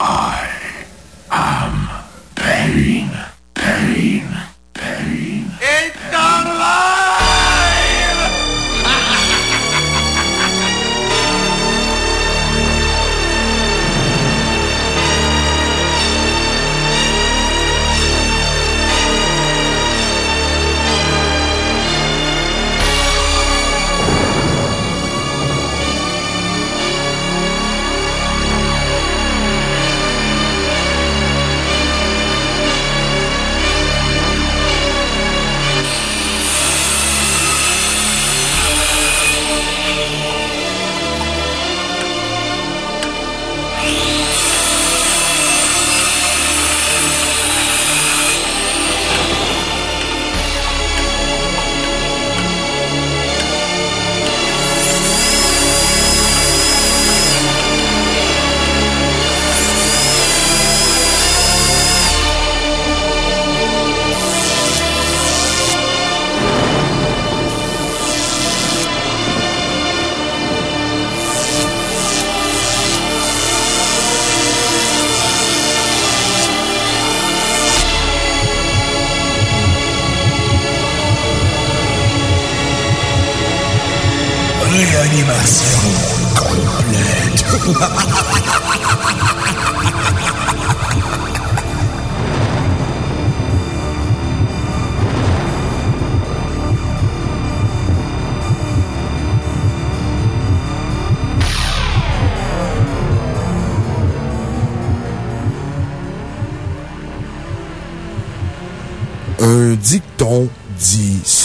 Réanimation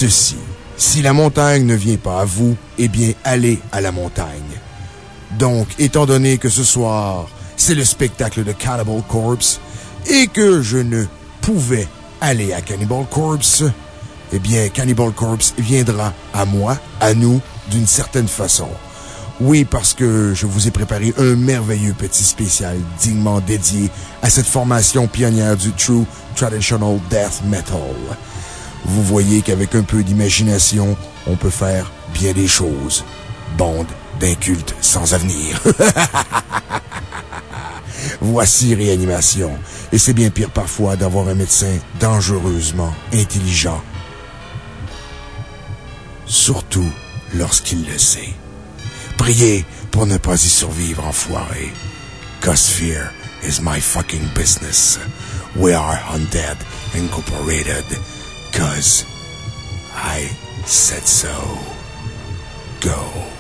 Si la montagne ne vient pas à vous, eh bien, allez à la montagne. Donc, étant donné que ce soir, c'est le spectacle de Cannibal Corpse et que je ne pouvais aller à Cannibal Corpse, eh bien, Cannibal Corpse viendra à moi, à nous, d'une certaine façon. Oui, parce que je vous ai préparé un merveilleux petit spécial dignement dédié à cette formation pionnière du True Traditional Death Metal. Vous voyez qu'avec un peu d'imagination, on peut faire bien des choses. Bande d'incultes sans avenir. Voici réanimation. Et c'est bien pire parfois d'avoir un médecin dangereusement intelligent. Surtout lorsqu'il le sait. Priez pour ne pas y survivre, enfoiré. Cause fear is my fucking business. We are Undead Incorporated. Cause I said so. Go.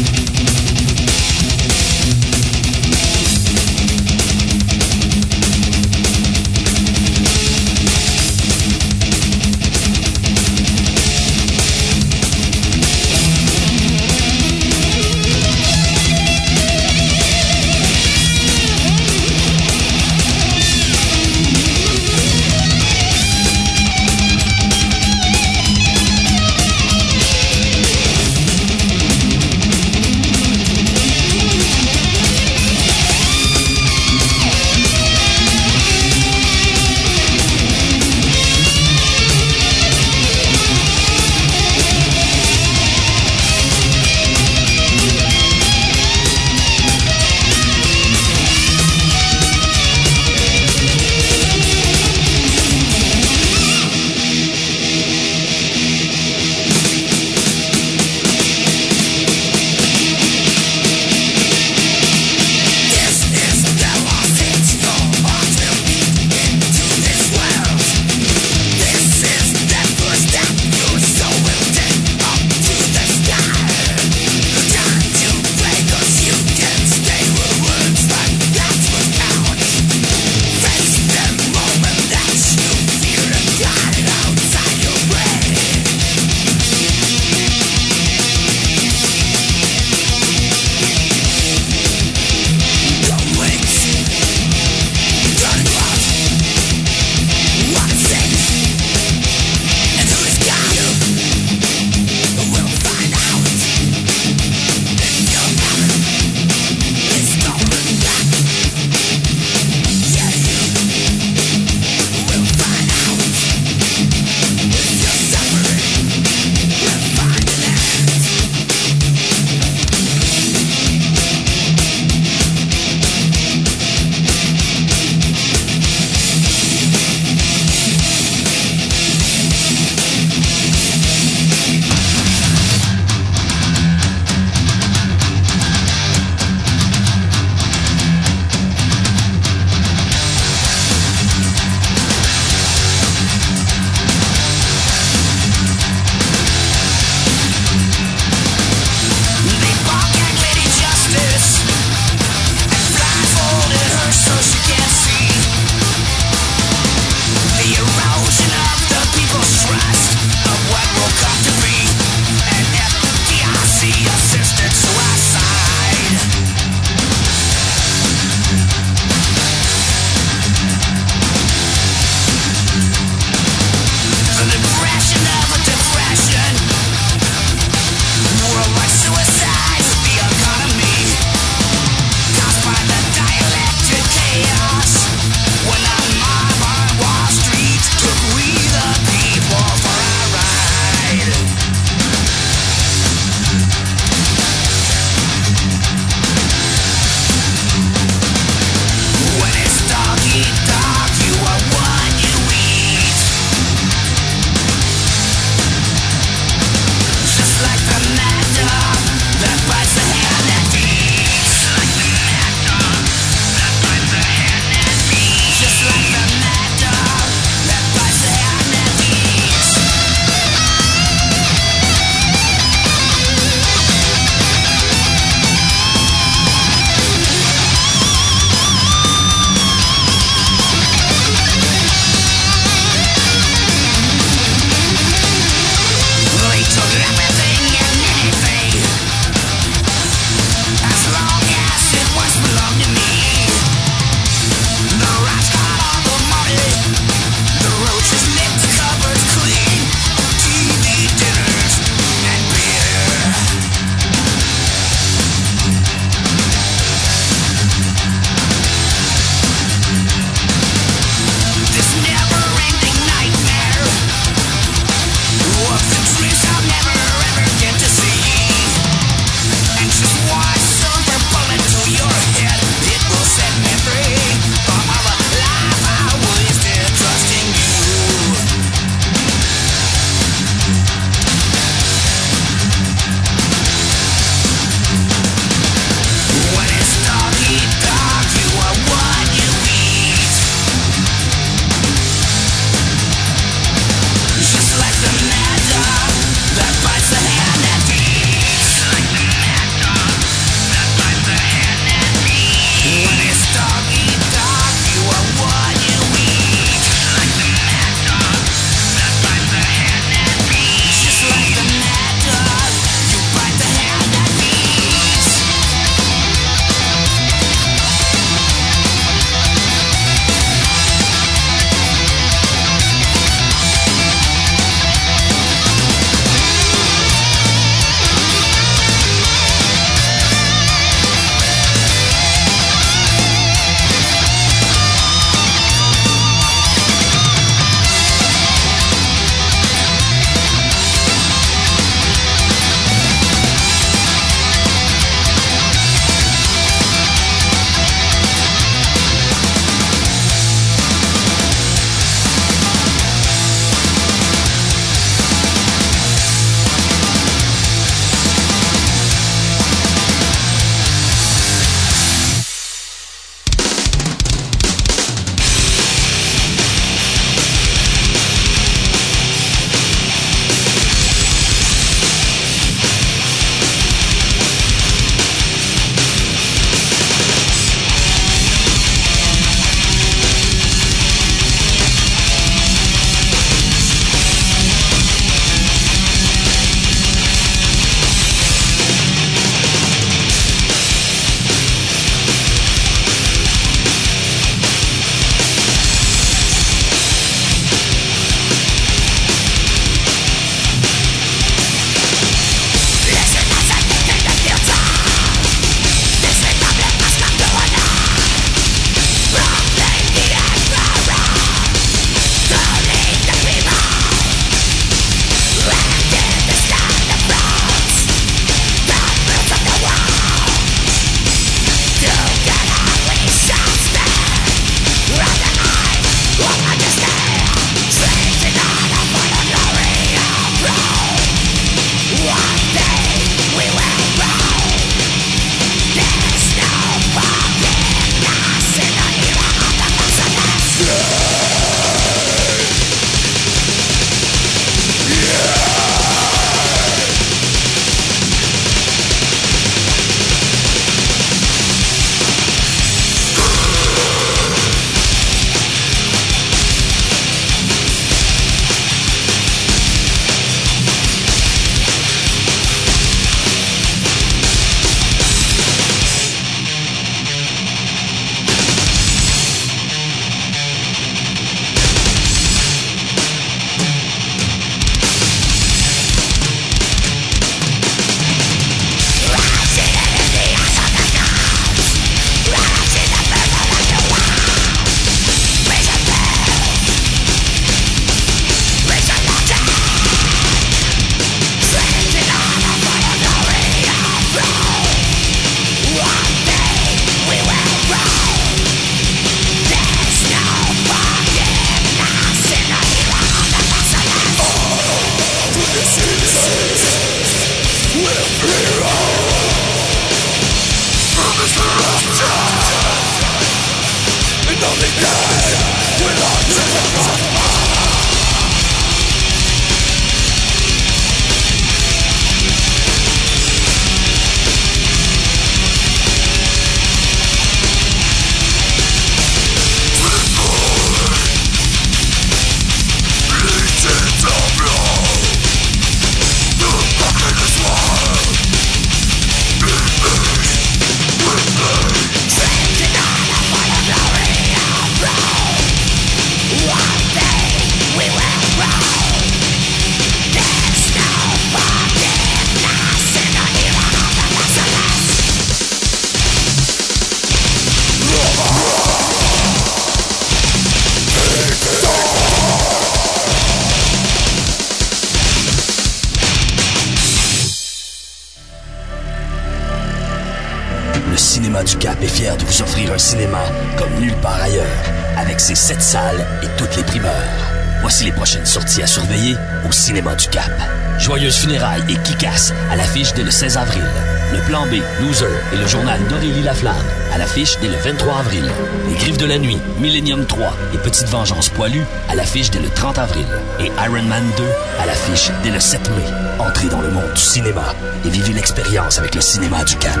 Cinéma du Cap. Joyeuse funérailles et Kikas à l'affiche dès le 16 avril. Le plan B, Loser et le journal d'Aurélie Laflamme à l'affiche dès le 23 avril. Les Griffes de la Nuit, Millennium 3 et Petite Vengeance Poilue à l'affiche dès le 30 avril. Et Iron Man 2 à l'affiche dès le 7 mai. Entrez dans le monde du cinéma et vivez l'expérience avec le cinéma du Cap.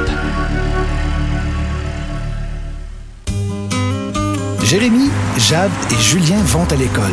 Jérémy, Jade et Julien vont à l'école.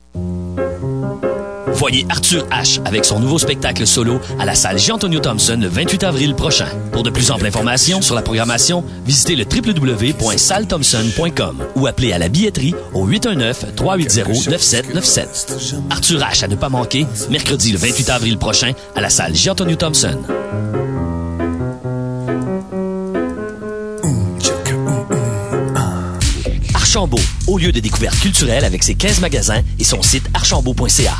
Voyez Arthur H. avec son nouveau spectacle solo à la salle Jean-Antonio Thompson le 28 avril prochain. Pour de plus amples informations sur la programmation, visitez le www.salthompson.com ou appelez à la billetterie au 819-380-9797. Arthur H. à ne pas manquer, mercredi le 28 avril prochain à la salle Jean-Antonio Thompson. Archambault, au lieu de découverte culturelle avec ses 15 magasins et son site archambault.ca.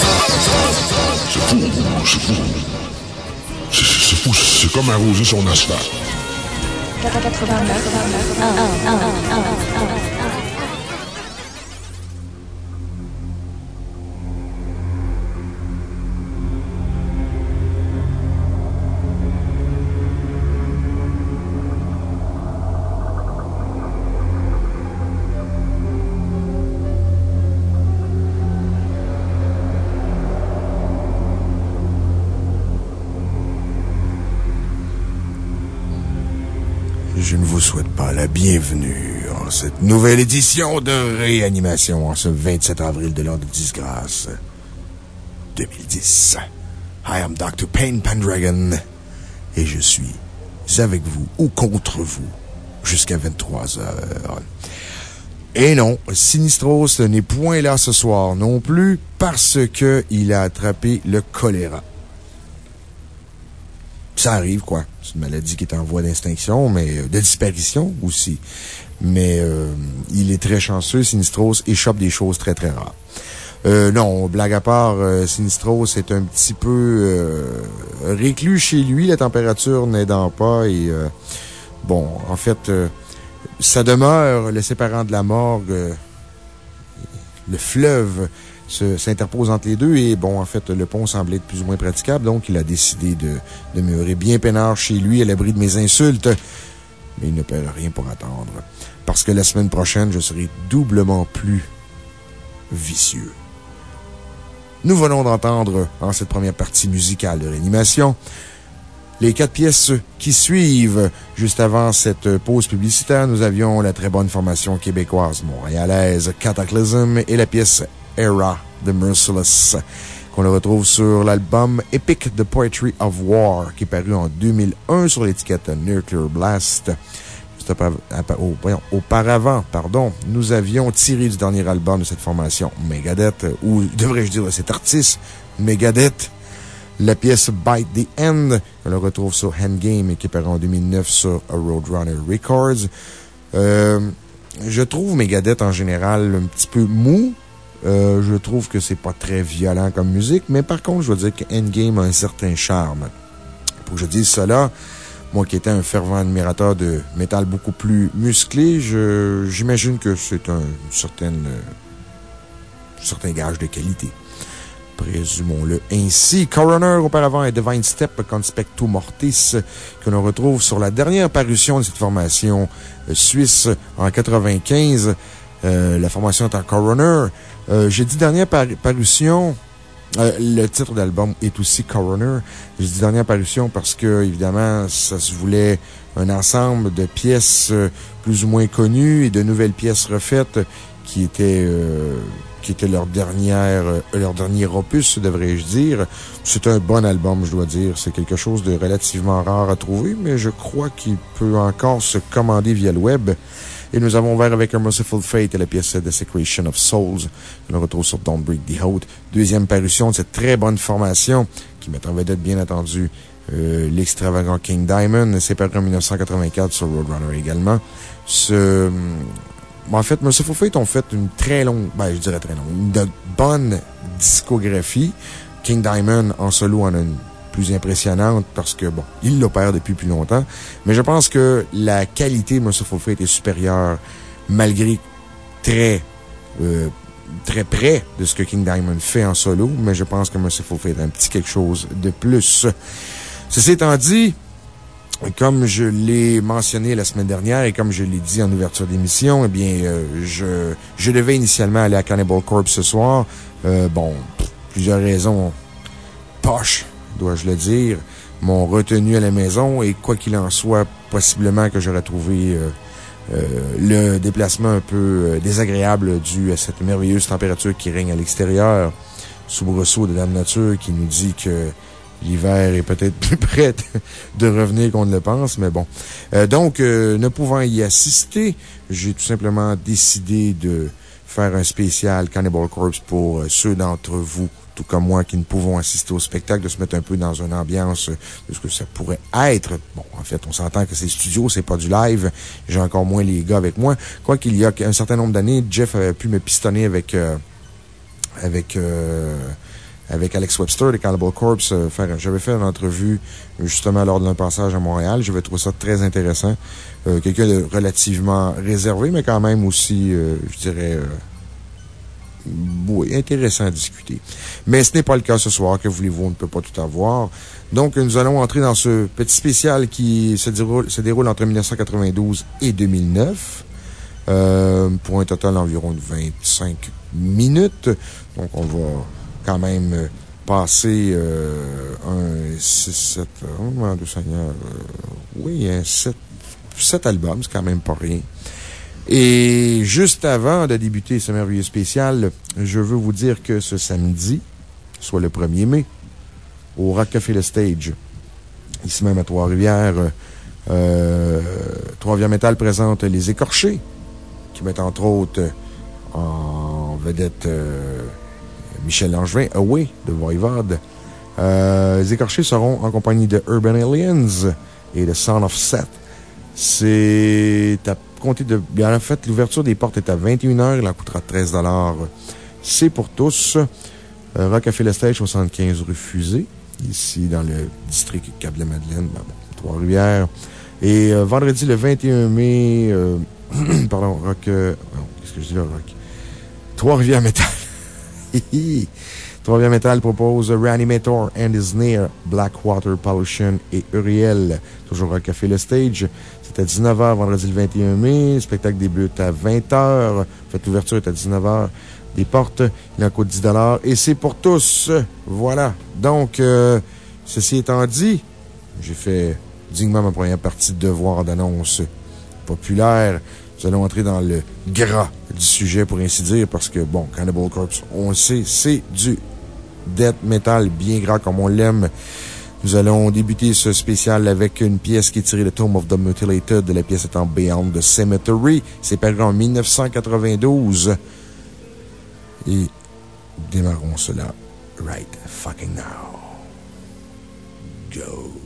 C'est fou, c'est fou. C'est fou, c'est comme arroser son asphalte. Je ne vous souhaite pas la bienvenue en cette nouvelle édition de réanimation en ce 27 avril de l'an de disgrâce 2010. I am Dr. Payne Pendragon et je suis avec vous ou contre vous jusqu'à 23 heures. Et non, Sinistros n'est point là ce soir non plus parce que il a attrapé le choléra. Ça arrive, quoi. C'est une maladie qui est en voie d'extinction, mais euh, de disparition aussi. Mais euh, il est très chanceux. Sinistros échappe des choses très, très rares. Euh, non, blague à part, Sinistros est un petit peu réclus chez lui, la température n'aidant pas. Et bon, en fait, sa demeure, le séparant de la morgue, le fleuve s'interpose entre les deux et bon, en fait, le pont semblait être plus ou moins praticable, donc il a décidé de demeurer bien peinard chez lui à l'abri de mes insultes. Mais il ne perd rien pour attendre. Parce que la semaine prochaine, je serai doublement plus vicieux. Nous venons d'entendre, en cette première partie musicale de réanimation, les quatre pièces qui suivent. Juste avant cette pause publicitaire, nous avions la très bonne formation québécoise montréalaise Cataclysm et la pièce Era The Merciless, qu'on le retrouve sur l'album Epic The Poetry of War, qui est paru en 2001 sur l'étiquette Nuclear Blast. Auparavant, pardon, nous avions tiré du dernier album de cette formation, Megadeth, ou devrais-je dire de cet artiste, Megadeth, la pièce Bite the End, on le retrouve sur Handgame et qui est paru en 2009 sur Roadrunner Records. Euh, je trouve Megadeth en général un petit peu mou. Euh, je trouve que c'est pas très violent comme musique, mais par contre, je dois dire que Endgame a un certain charme. Pour que je dise cela, moi qui étais un fervent admirateur de métal beaucoup plus musclé, j'imagine que c'est un certain, euh, certain gage de qualité. Présumons-le ainsi. Coroner, auparavant, et Divine Step, Conspecto Mortis, que l'on retrouve sur la dernière parution de cette formation euh, suisse en 95. Euh, la formation est en Coroner. Euh, J'ai dit dernière par- parution Euh, le titre d'album est aussi Coroner. Je dis dernière parution parce que, évidemment, ça se voulait un ensemble de pièces euh, plus ou moins connues et de nouvelles pièces refaites qui étaient, qui était leur dernière, leur dernier opus, devrais-je dire. C'est un bon album, je dois dire. C'est quelque chose de relativement rare à trouver, mais je crois qu'il peut encore se commander via le web. Et nous avons ouvert avec un Merciful Fate et la pièce Desecration of Souls, que l'on retrouve sur Don't Break the Haute. Deuxième parution de cette très bonne formation, qui met en vedette, bien entendu, euh, l'extravagant King Diamond. C'est paru en 1984 sur Roadrunner également. Ce, en fait, Merciful Fate ont fait une très longue, ben, je dirais très longue, une bonne discographie. King Diamond en solo en a une plus impressionnante parce que, bon, il l'opère depuis plus longtemps. Mais je pense que la qualité de Merciful Fate est supérieure malgré très, euh, très près de ce que King Diamond fait en solo. Mais je pense que Merciful Fate a un petit quelque chose de plus. Ceci étant dit, comme je l'ai mentionné la semaine dernière et comme je l'ai dit en ouverture d'émission, eh bien, euh, je, je devais initialement aller à Cannibal Corpse ce soir. Euh, bon, plusieurs raisons poches dois-je le dire, m'ont retenu à la maison et quoi qu'il en soit, possiblement que j'aurais trouvé euh, euh, le déplacement un peu euh, désagréable dû à cette merveilleuse température qui règne à l'extérieur, soubresaut de Dame Nature qui nous dit que l'hiver est peut-être plus près de revenir qu'on ne le pense, mais bon. donc, ne pouvant y assister, j'ai tout simplement décidé de faire un spécial Cannibal Corpse pour ceux d'entre vous tout comme moi, qui ne pouvons assister au spectacle, de se mettre un peu dans une ambiance de ce que ça pourrait être. Bon, en fait, on s'entend que c'est studio, c'est pas du live. J'ai encore moins les gars avec moi. Quoi qu'il y a un certain nombre d'années, Jeff avait pu me pistonner avec, euh, avec, euh, avec Alex Webster de Cannibal Corpse. Euh, j'avais fait une entrevue justement lors d'un passage à Montréal. J'avais trouvé ça très intéressant. Quelqu'un de relativement réservé, mais quand même aussi, je dirais, oui, intéressant à discuter. Mais ce n'est pas le cas ce soir. Que voulez-vous? On ne peut pas tout avoir. Donc, nous allons entrer dans ce petit spécial qui se déroule, entre 1992 et 2009. Euh, pour un total d'environ 25 minutes. Donc, on va quand même passer euh, un 6, 7, oh, Seigneur, euh, oui, un 7, 7 albums, c'est quand même pas rien. Et juste avant de débuter ce merveilleux spécial, je veux vous dire que ce samedi, soit le 1er mai, au Rock Café Le Stage, ici même à Trois-Rivières, euh, Trois-Rivières Metal présente Les Écorchés, qui mettent entre autres en vedette euh, Michel Langevin, Away de Voivode. Euh, les Écorchés seront en compagnie de Urban Aliens et de Son of Seth. C'est à compter de. Bien, en fait, l'ouverture des portes est à 21h. Il en coûtera 13 C'est pour tous. Euh, Rock Café Le Stage, 75 rue Fusée, ici dans le district Cap-de-Madeleine, ben Trois-Rivières. Et euh, vendredi le 21 mai, euh, pardon, Rock. Qu'est-ce que je dis là, Rock? Trois-Rivières Metal. Trois-Rivières Metal propose Reanimator and Is Near, Blackwater Pollution et Uriel. Toujours Rock Café Le Stage. C'est à 19h vendredi le 21 mai. Le spectacle débute à 20h. Fait l'ouverture est à 19h. Des portes, il en coûte 10 et c'est pour tous. Voilà. Donc, euh, ceci étant dit, j'ai fait dignement ma première partie de devoir d'annonce populaire. Nous allons entrer dans le gras du sujet, pour ainsi dire, parce que, bon, Cannibal Corpse, on le sait, c'est du death metal bien gras comme on l'aime. Nous allons débuter ce spécial avec une pièce qui est tirée de Tomb of the Mutilated. La pièce étant Beyond the Cemetery. C'est paru en 1992. Et démarrons cela right fucking now. Go.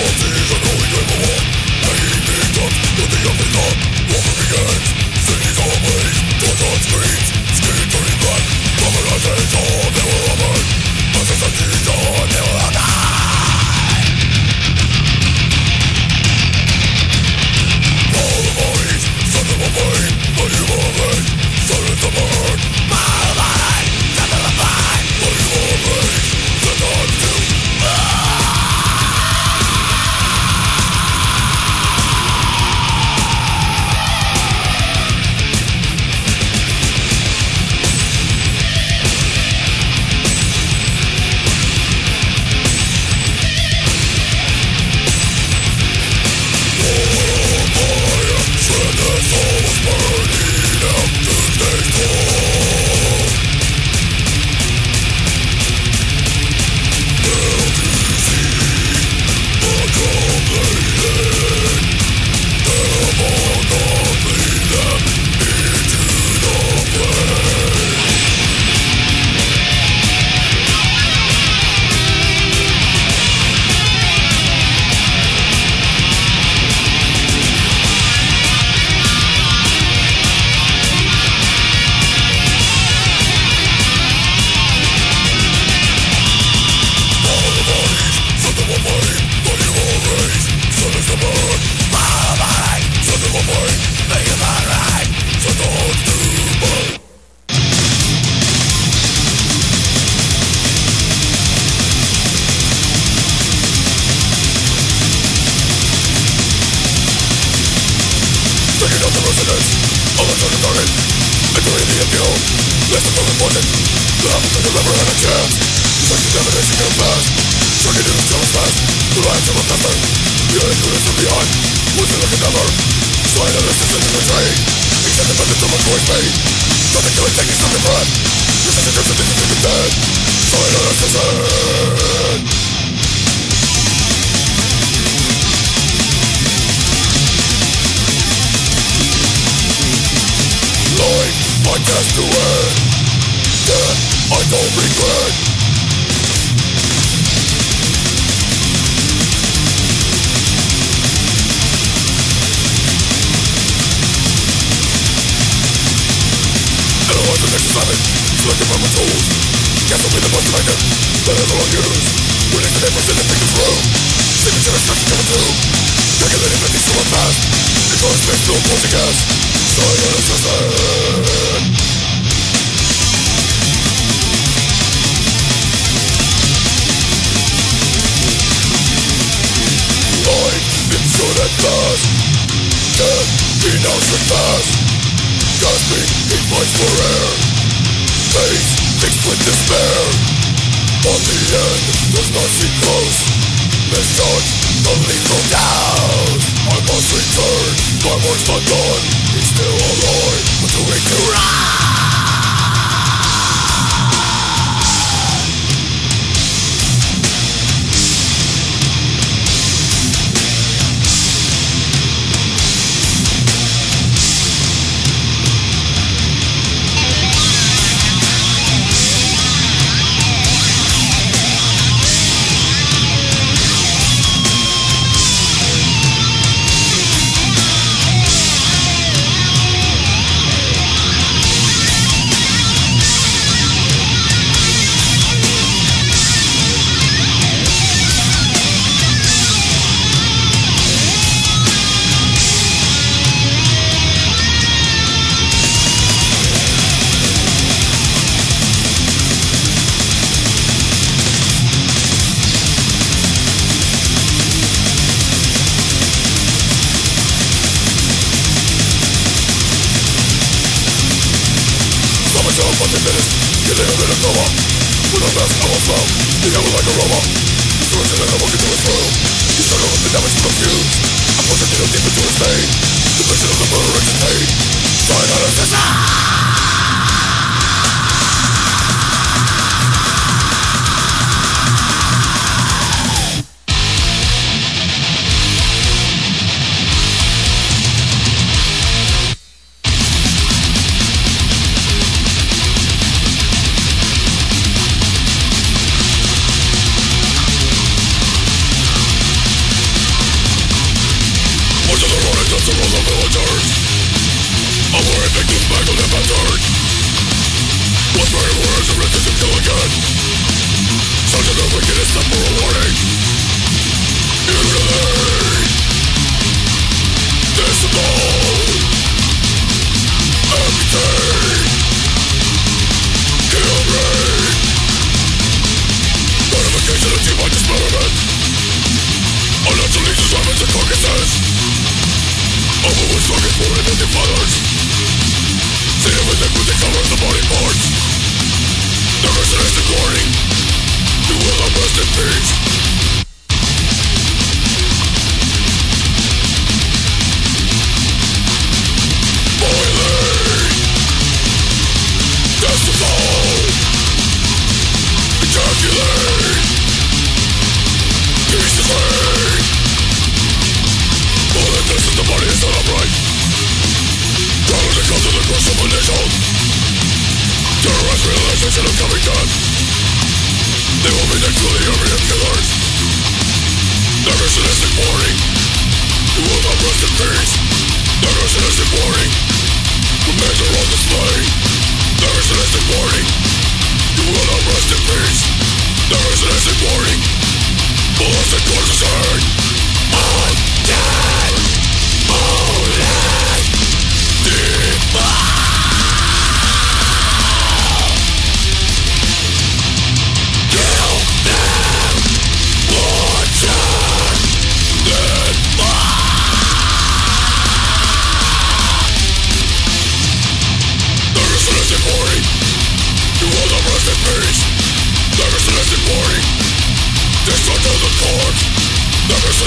Multi, że to i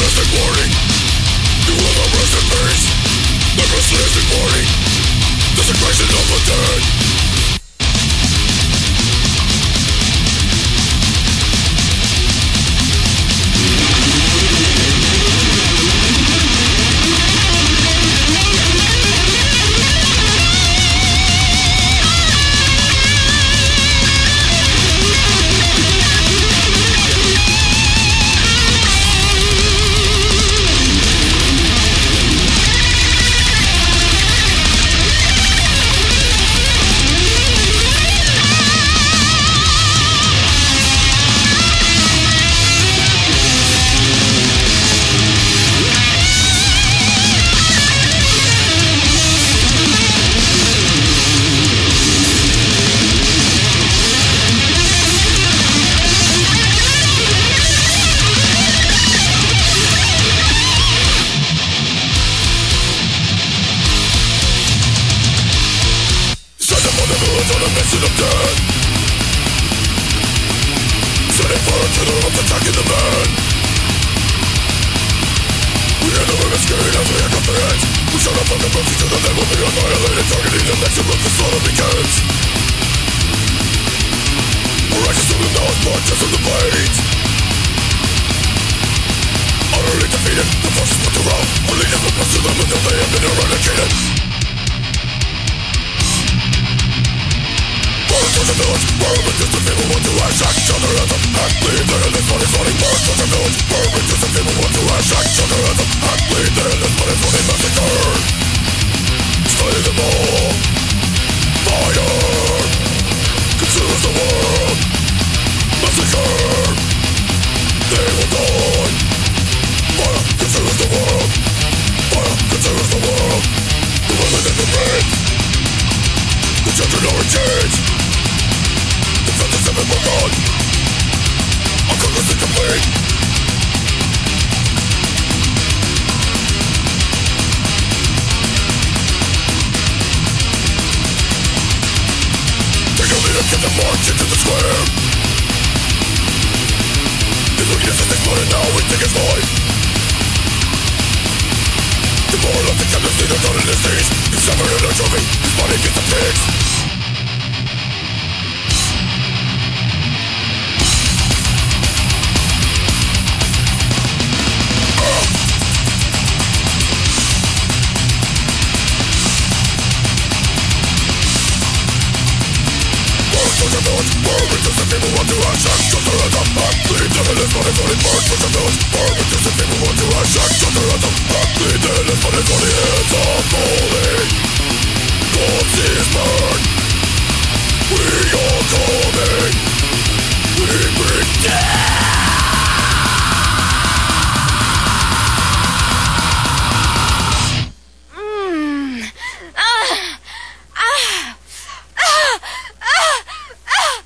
You will not rest in peace. The restless morning. Desecration of the dead.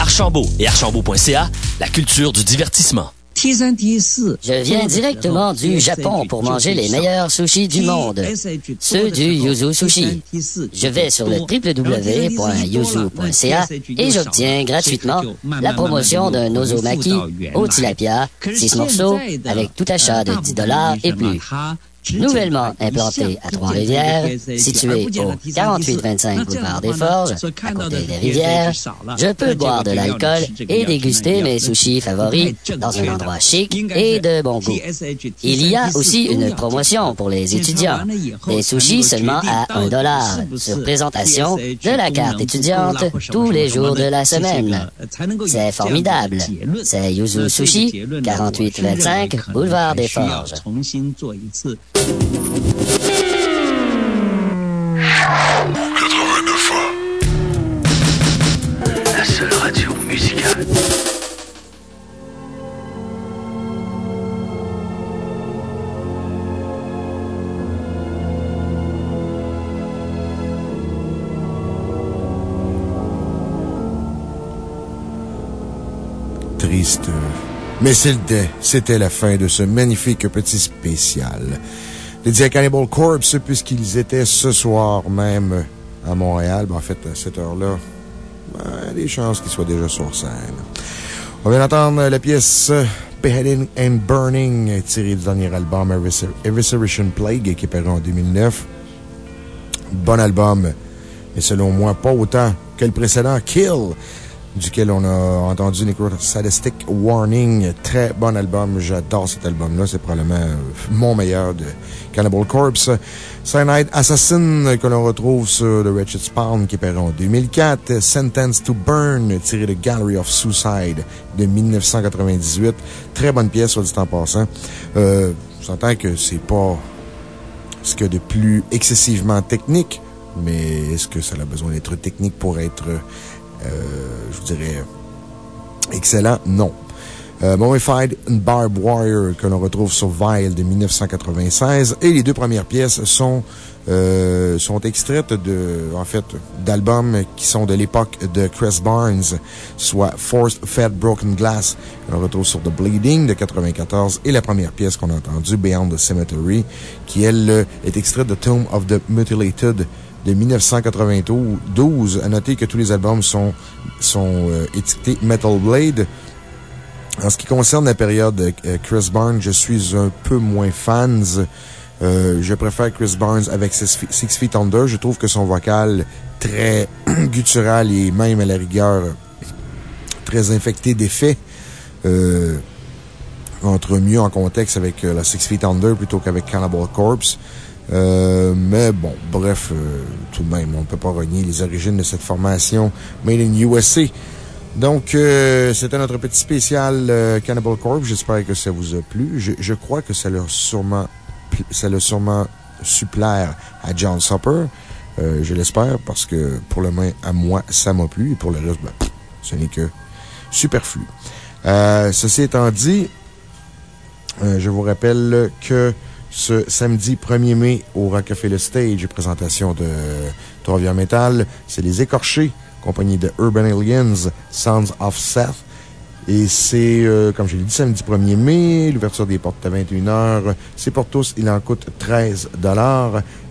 Archambault et archambault.ca, la culture du divertissement. Je viens directement du Japon pour manger les meilleurs sushis du monde, ceux du Yuzu Sushi. Je vais sur le www.yuzu.ca et j'obtiens gratuitement la promotion d'un ozomaki au tilapia, 6 morceaux, avec tout achat de 10 dollars et plus. Nouvellement implanté à Trois-Rivières, situé au 4825 boulevard des Forges, à côté des rivières, je peux boire de l'alcool et déguster mes sushis favoris dans un endroit chic et de bon goût. Il y a aussi une promotion pour les étudiants. Des sushis seulement à 1 dollar sur présentation de la carte étudiante tous les jours de la semaine. C'est formidable. C'est Yuzu Sushi, 4825 boulevard des Forges. La seule radio musicale. Triste. Mais c'était la fin de ce magnifique petit spécial dédié à Cannibal Corpse, puisqu'ils étaient ce soir même à Montréal. Ben, en fait, à cette heure-là, ben, des chances qu'il soit déjà sur scène. On vient d'entendre la pièce Beheading and Burning, tirée du dernier album Evisceration Plague, qui est paru en 2009. Bon album, mais selon moi, pas autant que le précédent Kill duquel on a entendu Sadistic Warning. Très bon album. J'adore cet album-là. C'est probablement mon meilleur de Cannibal Corpse. Cyanide Assassin, que l'on retrouve sur The Wretched Spawn, qui est paru en 2004. Sentence to Burn, tiré de Gallery of Suicide de 1998. Très bonne pièce, soit dit en passant. Euh, J'entends que c'est pas ce qu'il y a de plus excessivement technique, mais est-ce que ça a besoin d'être technique pour être euh, je vous dirais, excellent, non. Euh, Mummified Barb Warrior, que l'on retrouve sur Vile de 1996. Et les deux premières pièces sont, euh, sont extraites de, en fait, d'albums qui sont de l'époque de Chris Barnes, soit Forced Fed Broken Glass, que l'on retrouve sur The Bleeding de 94, et la première pièce qu'on a entendue, Beyond the Cemetery, qui, elle, est extraite de Tomb of the Mutilated de 1992. À noter que tous les albums sont, euh, étiquetés Metal Blade. En ce qui concerne la période euh, Chris Barnes, je suis un peu moins fan. Euh, je préfère Chris Barnes avec Six Feet Under. Je trouve que son vocal très guttural et même à la rigueur très infecté d'effets entre mieux en contexte avec la Six Feet Under plutôt qu'avec Cannibal Corpse. Euh, mais bon, bref, euh, tout de même, on ne peut pas renier les origines de cette formation Made in USA. Donc, euh, c'était notre petit spécial Cannibal Corp. J'espère que ça vous a plu. Je, crois que ça l'a sûrement, ça l'a sûrement supplaire à John Supper. je l'espère parce que pour le moins, à moi, ça m'a plu. Et pour le reste, ben, ce n'est que superflu. ceci étant dit, je vous rappelle que ce samedi 1er mai au Rockefeller Stage, présentation de Trois Metal. C'est les Écorchés, compagnie de Urban Aliens, Sounds of Seth. Et c'est, euh, comme je l'ai dit, samedi 1er mai, l'ouverture des portes à 21h. C'est pour tous, il en coûte 13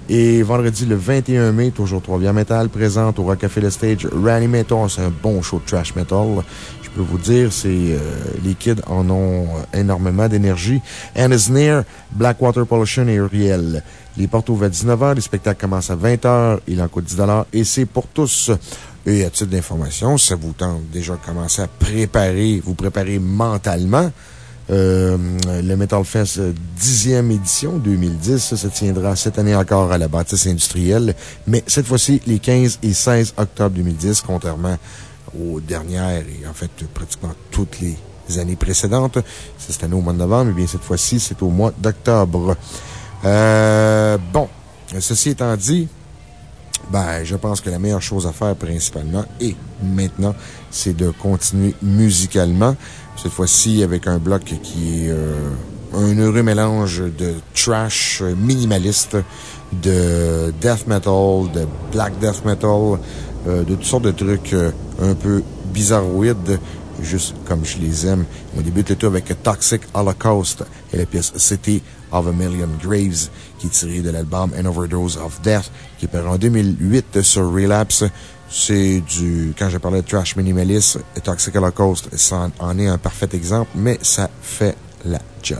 Et vendredi le 21 mai, toujours Trois Metal présente au Rockefeller Stage Reanimator. C'est un bon show de trash metal peux vous dire, c'est, euh, les kids en ont euh, énormément d'énergie. And is near, Blackwater Pollution et Uriel. Les portes ouvrent à 19h, les spectacles commencent à 20h, il en coûte 10 et c'est pour tous. Et à titre d'information, ça vous tente déjà de commencer à préparer, vous préparer mentalement. Euh, le Metal Fest 10e édition 2010, ça se tiendra cette année encore à la bâtisse industrielle, mais cette fois-ci les 15 et 16 octobre 2010, contrairement aux dernières et en fait pratiquement toutes les années précédentes. C'est cette année au mois de novembre, mais bien cette fois-ci, c'est au mois d'octobre. Euh, bon, ceci étant dit, ben, je pense que la meilleure chose à faire principalement et maintenant, c'est de continuer musicalement. Cette fois-ci avec un bloc qui est euh, un heureux mélange de trash minimaliste, de death metal, de black death metal, de toutes sortes de trucs euh, un peu bizarroïdes, juste comme je les aime. On débute le tout avec Toxic Holocaust et la pièce City of a Million Graves, qui est tirée de l'album An Overdose of Death, qui est paru en 2008 sur Relapse. C'est du, quand je parlais de trash minimaliste, Toxic Holocaust, ça en est un parfait exemple, mais ça fait la job.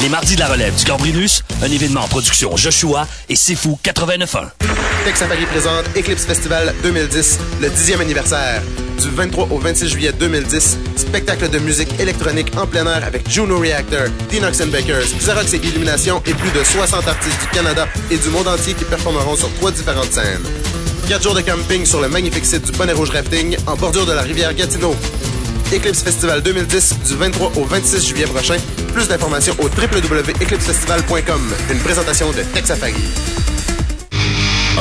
Les mardis de la relève du Gambrinus, un événement en production Joshua et Sifu 89.1. Tex Paris présente Eclipse Festival 2010, le 10e anniversaire. Du 23 au 26 juillet 2010, spectacle de musique électronique en plein air avec Juno Reactor, Dinox Bakers, Xerox et Illumination et plus de 60 artistes du Canada et du monde entier qui performeront sur trois différentes scènes. Quatre jours de camping sur le magnifique site du Bonnet Rouge Rafting en bordure de la rivière Gatineau. Eclipse Festival 2010 du 23 au 26 juillet prochain. Plus d'informations au www.eclipsefestival.com. Une présentation de Texafari.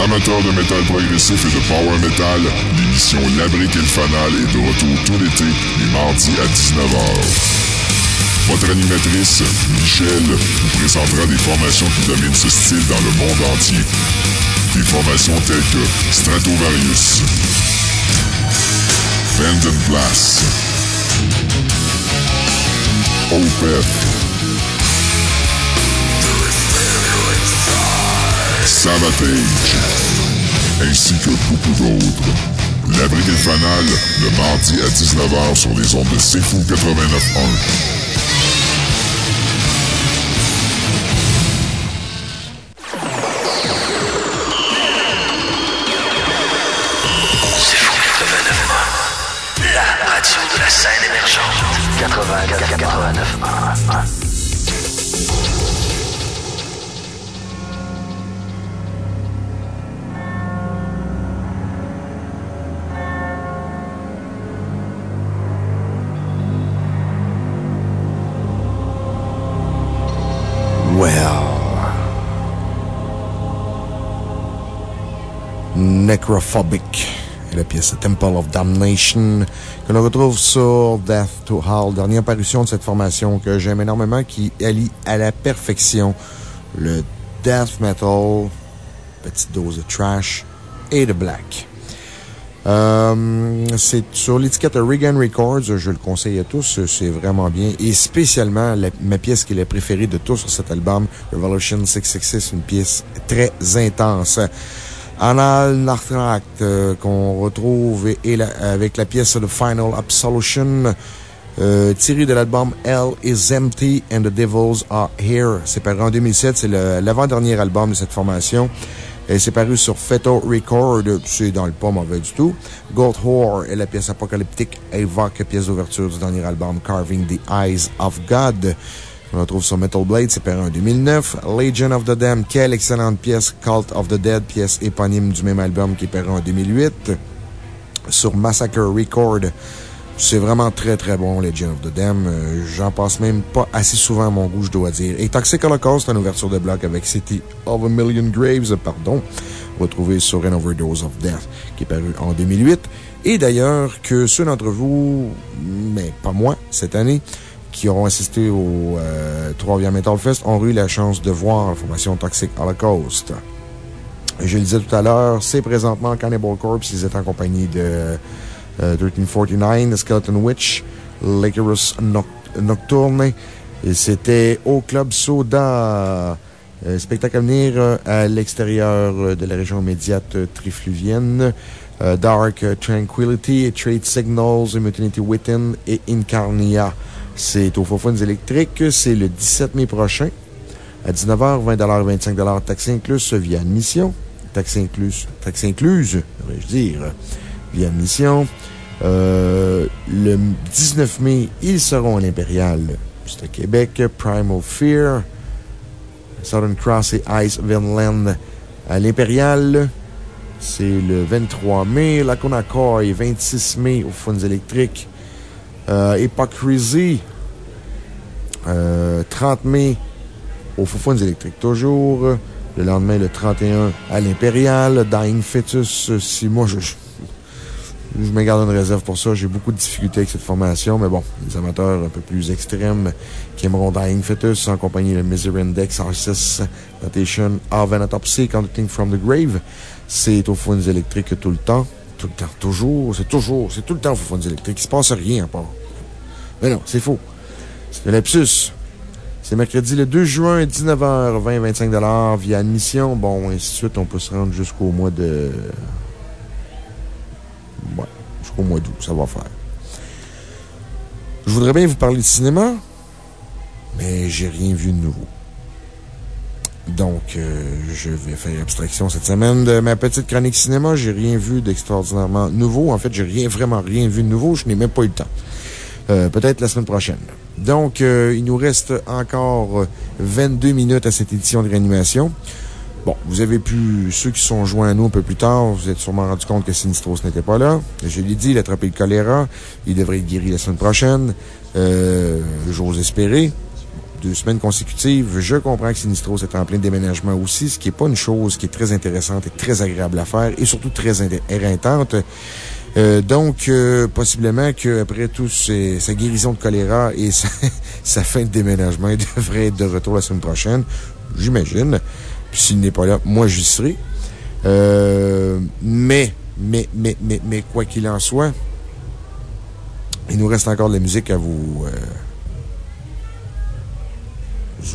Amateurs de métal progressif et de power metal, l'émission L'Abrique et le Fanal est de retour tout l'été, les mardis à 19h. Votre animatrice, Michel, vous présentera des formations qui dominent ce style dans le monde entier. Des formations telles que Stratovarius, Vandenplas, Opeth, Savatage, ainsi que beaucoup d'autres. L'abri des fanales, le mardi à 19h sur les ondes de C'est 89.1. scène émergente. 84 89 Well. Necrophobic la pièce Temple of Damnation, que l'on retrouve sur Death to Hell, dernière parution de cette formation que j'aime énormément, qui allie à la perfection le death metal, petite dose de trash et de black. Euh, c'est sur l'étiquette Regan Records, je le conseille à tous, c'est vraiment bien. Et spécialement, ma pièce qui est la préférée de tous sur cet album, Revolution 666, une pièce très intense. Anal Nachtracht, euh, qu'on retrouve et, avec la pièce The Final Absolution, euh, tirée de l'album Hell is Empty and the Devils Are Here. C'est paru en 2007. C'est l'avant-dernier album de cette formation. C'est paru sur Feto Record. C'est dans le pas mauvais du tout. Gold Whore est la pièce apocalyptique évoque pièce d'ouverture du dernier album Carving the Eyes of God. On retrouve sur Metal Blade, c'est paru en 2009. Legion of the Damned, quelle excellente pièce. Cult of the Dead, pièce éponyme du même album qui est paru en 2008. Sur Massacre Record, c'est vraiment très très bon, Legion of the Damned. Euh, j'en passe même pas assez souvent à mon goût, je dois dire. Et Toxic Holocaust, une ouverture de bloc avec City of a Million Graves, pardon, retrouvé sur An Overdose of Death, qui est paru en 2008. Et d'ailleurs, que ceux d'entre vous, mais pas moi, cette année, qui auront assisté au euh, 3 Metal Fest ont eu la chance de voir la formation Toxic Holocaust. Je le disais tout à l'heure, c'est présentement Cannibal Corpse. Ils étaient en compagnie de 1349, euh, Skeleton Witch, Lakerus Nocturne. C'était au Club Soda. Euh, spectacle à venir à l'extérieur de la région immédiate trifluvienne. Dark Tranquility, Trade Signals, Immunity Within et Incarnia. C'est au Faux électriques. C'est le 17 mai prochain. À 19h, 20 25 taxes incluses via admission. Taxes incluses, taxes incluses, devrais-je dire, via admission. Euh, le 19 mai, ils seront à l'Impérial. C'est à Québec. Primal Fear. Southern Cross et Ice Vinland à l'Impérial. C'est le 23 mai. La Conacoy, 26 mai au Fonds électriques. Euh, Hypocrisy, 30 euh, mai, au Foufounes électriques toujours. Le lendemain, le 31 à l'Impérial. Dying Fetus, si moi, je, Je me garde une réserve pour ça. J'ai beaucoup de difficultés avec cette formation, mais bon, les amateurs un peu plus extrêmes qui aimeront Dying Fetus en compagnie de Misery Index R6 Notation of an Autopsy Conducting from the Grave. C'est aux fouines électriques tout le temps. Tout le temps. Toujours. C'est toujours. C'est tout le temps aux fouines électriques. Il se passe rien à part. Mais non, c'est faux. C'est un lapsus. C'est mercredi le 2 juin, 19h, 20, 25 via admission. Bon, ainsi de suite, on peut se rendre jusqu'au mois de. Ouais, jusqu'au mois d'août, ça va faire. Je voudrais bien vous parler de cinéma, mais j'ai rien vu de nouveau. Donc, euh, je vais faire abstraction cette semaine de ma petite chronique cinéma. J'ai rien vu d'extraordinairement nouveau. En fait, j'ai rien, vraiment rien vu de nouveau. Je n'ai même pas eu le temps. Euh, peut-être la semaine prochaine. Donc, euh, il nous reste encore 22 minutes à cette édition de réanimation. Bon, vous avez pu, ceux qui sont joints à nous un peu plus tard, vous êtes sûrement rendu compte que Sinistros n'était pas là. Je l'ai dit, il a attrapé le choléra. Il devrait être guéri la semaine prochaine. J'ose espérer. Deux semaines consécutives. Je comprends que Sinistros est en plein déménagement aussi, ce qui n'est pas une chose qui est très intéressante et très agréable à faire et surtout très éreintante. Euh, donc, euh, possiblement qu'après tout sa guérison de choléra et sa, fin de déménagement, il devrait être de retour la semaine prochaine. J'imagine. S'il n'est pas là, moi, j'y serai. Euh, mais, mais, mais, mais, mais, quoi qu'il en soit, il nous reste encore de la musique à vous, vous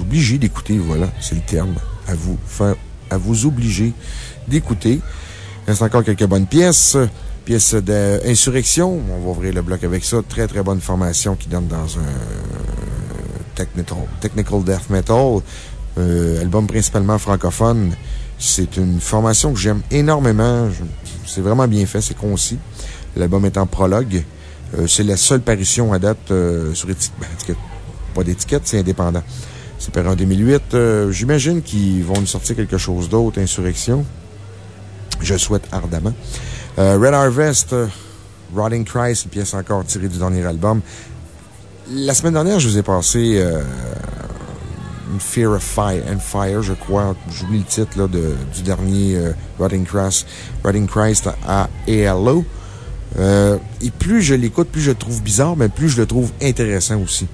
obliger d'écouter. Voilà, c'est le terme. À vous faire, à vous obliger d'écouter. Il reste encore quelques bonnes pièces pièce d'insurrection. On va ouvrir le bloc avec ça. Très, très bonne formation qui donne dans un technical, death metal. Euh, album principalement francophone. C'est une formation que j'aime énormément. C'est vraiment bien fait, c'est concis. L'album est en prologue. Euh, c'est la seule parution à date euh, sur étiquette. Pas d'étiquette, c'est indépendant. C'est paru en 2008. J'imagine qu'ils vont nous sortir quelque chose d'autre, Insurrection. Je le souhaite ardemment. Euh, Red Harvest, euh, Rotting Christ, une pièce encore tirée du dernier album. La semaine dernière, je vous ai passé euh, Fear of Fire and Fire, je crois. J'oublie le titre là, de, du dernier Rotting Christ, Rotting Christ à ELO. et plus je l'écoute, plus je le trouve bizarre, mais plus je le trouve intéressant aussi.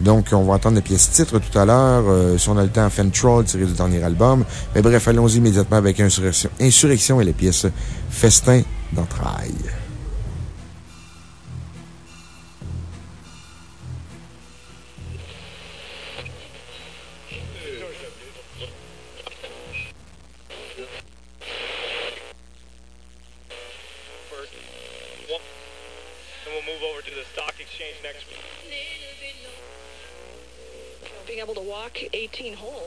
Donc, on va entendre la pièce titre tout à l'heure. si on a le temps, Troll, tiré du dernier album. Mais bref, allons-y immédiatement avec Insurrection, Insurrection et les pièces Festin d'entrailles. 18 holes.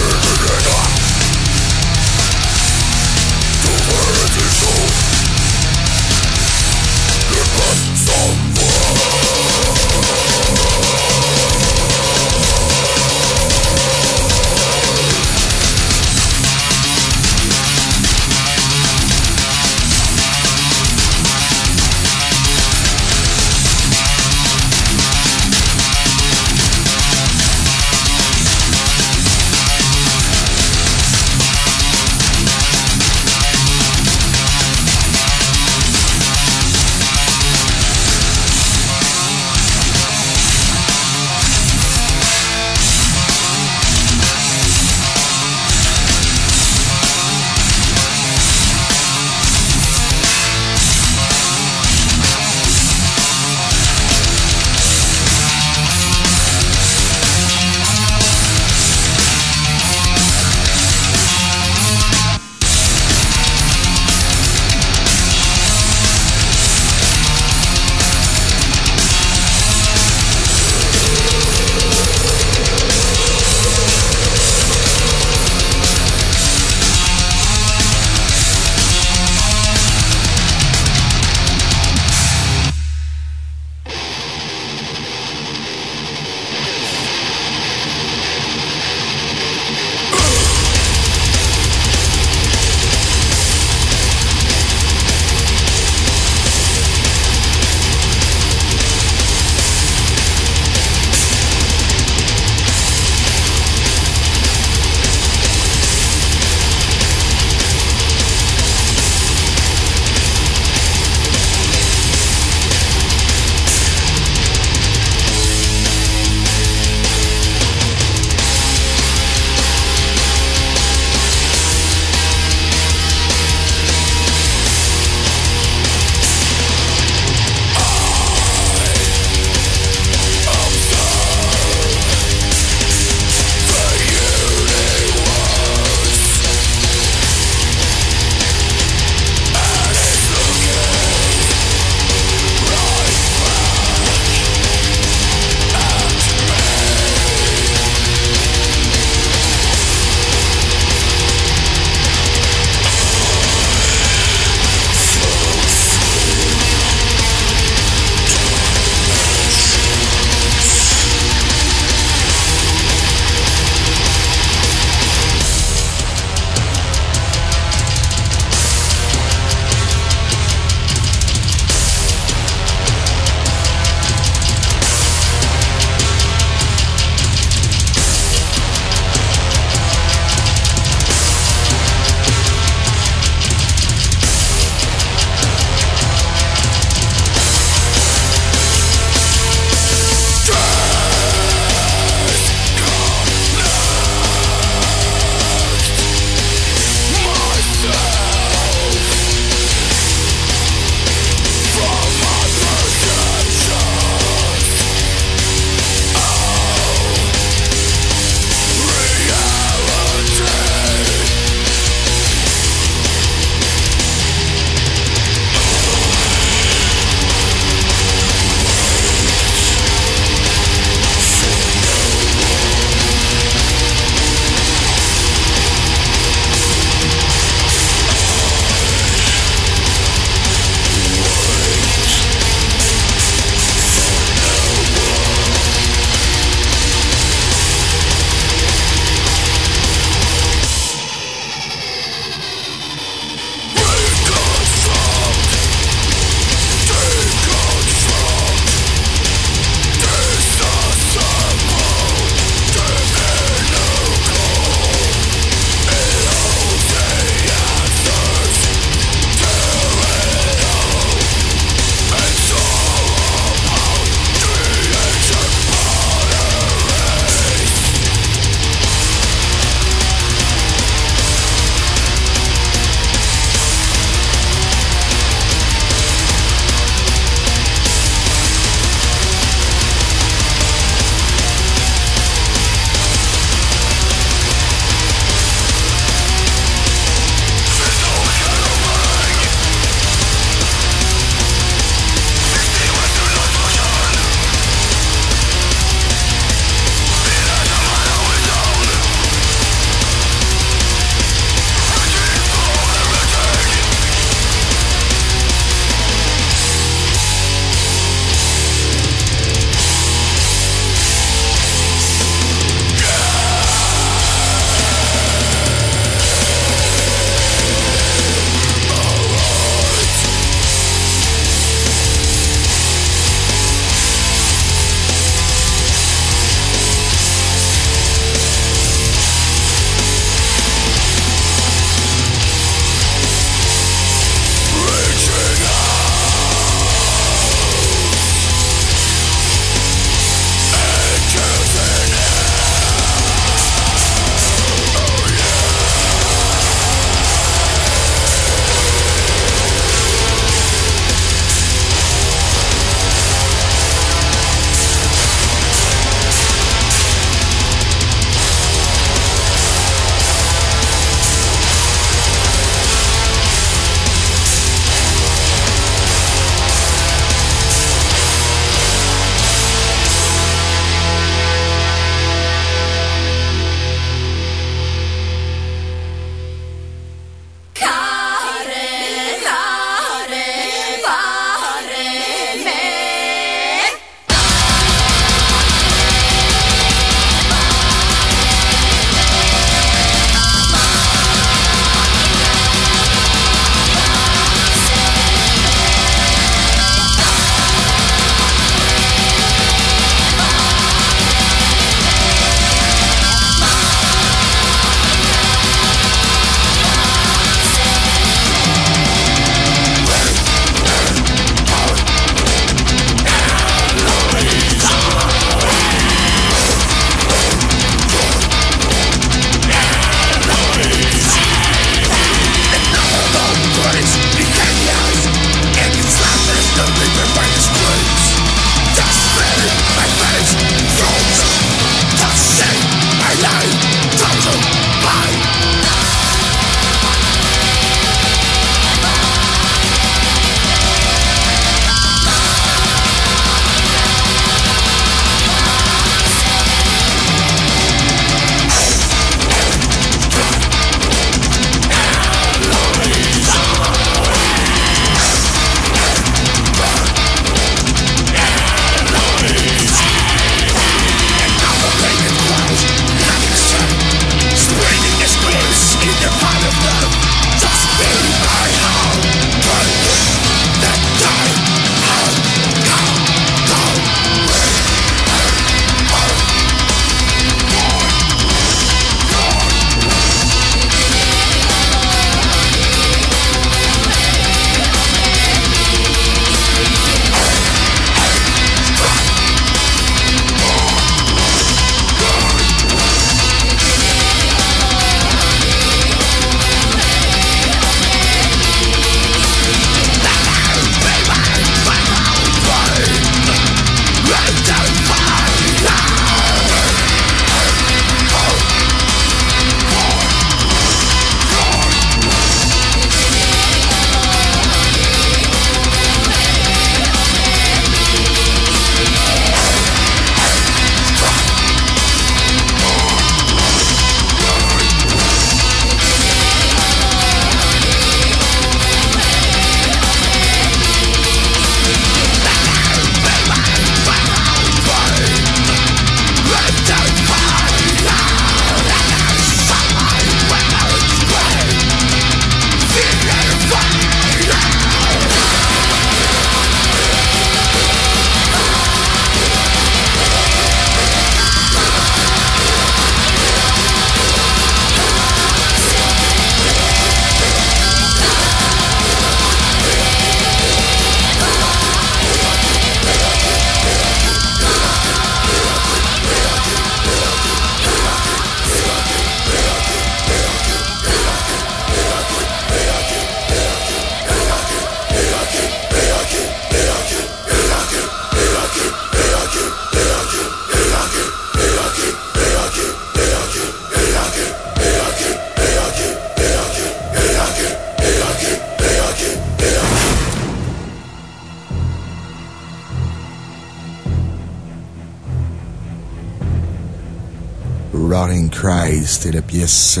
Et la pièce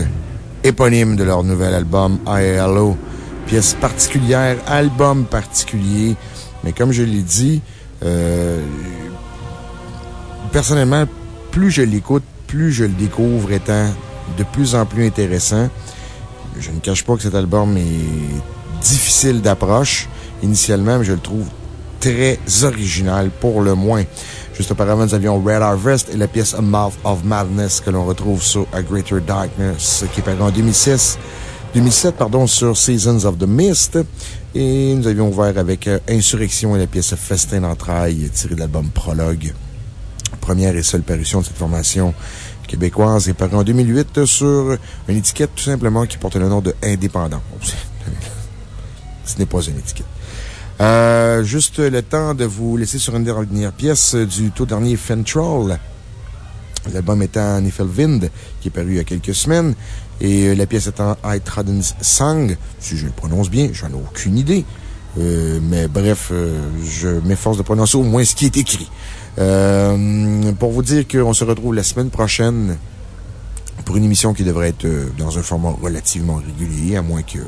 éponyme de leur nouvel album ILO. Pièce particulière, album particulier. Mais comme je l'ai dit, euh, personnellement, plus je l'écoute, plus je le découvre étant de plus en plus intéressant. Je ne cache pas que cet album est difficile d'approche. Initialement, mais je le trouve très original pour le moins. Juste auparavant, nous avions Red Harvest et la pièce A Mouth of Madness que l'on retrouve sur A Greater Darkness qui est paru en 2006. 2007, pardon, sur Seasons of the Mist. Et nous avions ouvert avec euh, Insurrection et la pièce Festin d'entrailles tirée de l'album Prologue. Première et seule parution de cette formation québécoise est parue en 2008 sur une étiquette tout simplement qui porte le nom de Indépendant. Ce n'est pas une étiquette. Euh, juste le temps de vous laisser sur une dernière pièce du tout dernier Fentrol. L'album étant Niflvind, qui est paru il y a quelques semaines. Et euh, la pièce étant I Trodden's Sang. Si je le prononce bien, j'en ai aucune idée. Euh, mais bref, je m'efforce de prononcer au moins ce qui est écrit. pour vous dire qu'on se retrouve la semaine prochaine pour une émission qui devrait être dans un format relativement régulier, à moins que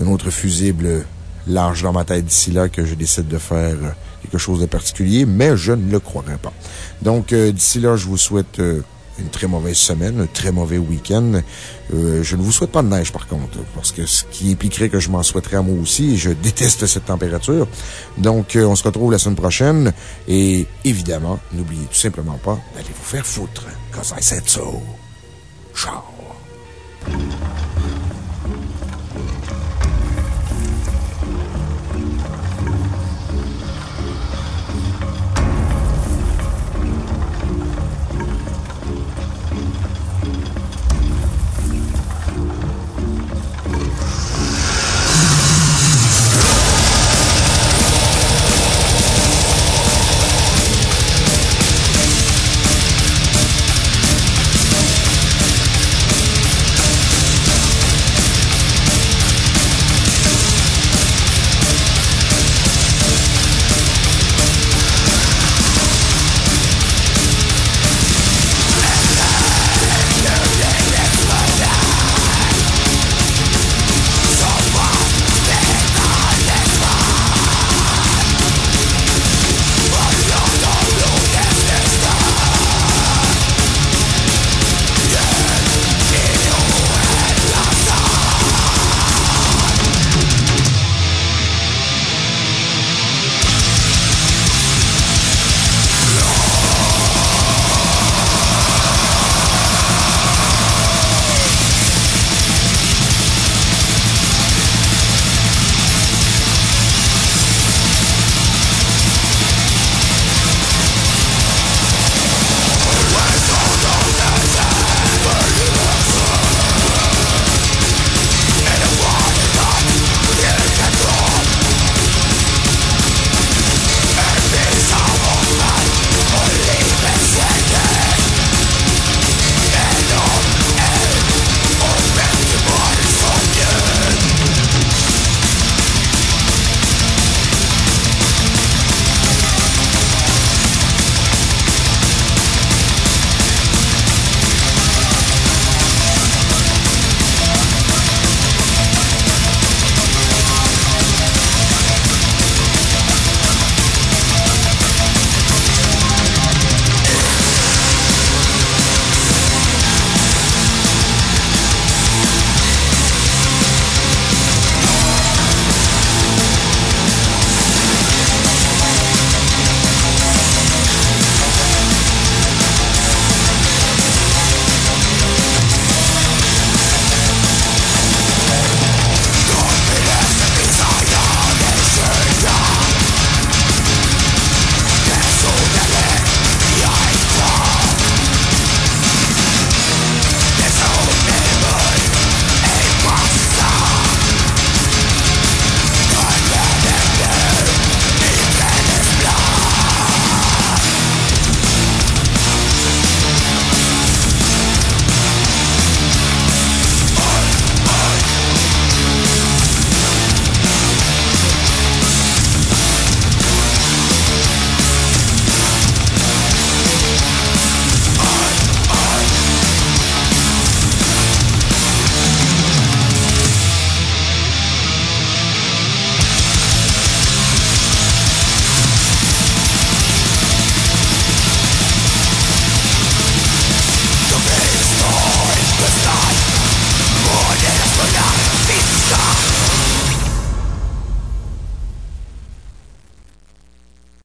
un autre fusible large dans ma tête d'ici là que je décide de faire euh, quelque chose de particulier, mais je ne le croirais pas. Donc, euh, d'ici là, je vous souhaite euh, une très mauvaise semaine, un très mauvais week-end. je ne vous souhaite pas de neige, par contre, parce que ce qui impliquerait que je m'en souhaiterais à moi aussi, je déteste cette température. Donc, on se retrouve la semaine prochaine. Et évidemment, n'oubliez tout simplement pas d'aller vous faire foutre. Cause I said so. Ciao.